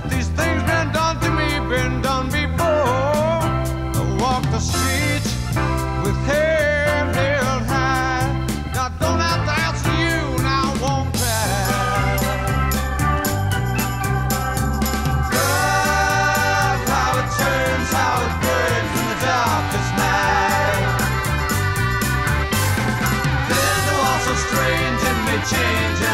that these things been done to me, been done before. I walk the streets with head held high. Now don't have to ask you, Now I won't try. Love, how it turns, how it burns in the darkest night. There's no also strange and may change.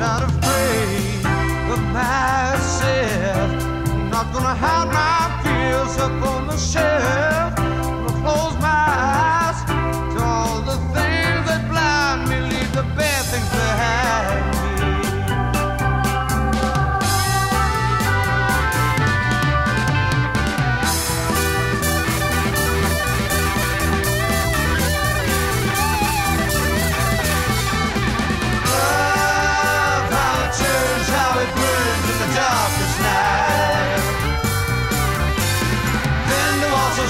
not afraid of myself. I'm not gonna hide my fears up on the shelf.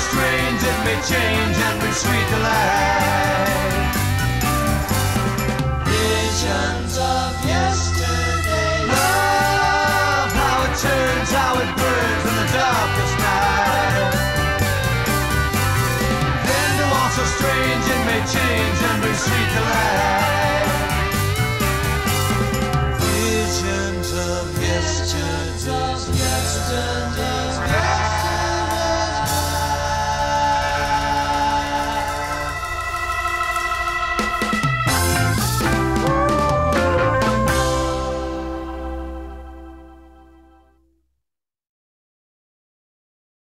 strange, it may change and be sweet to last.